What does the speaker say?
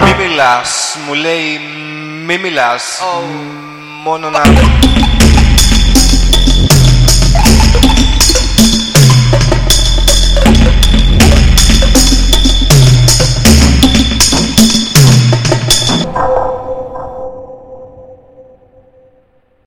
Μη μιλάς, μου λέει μη μιλάς. Μόνο να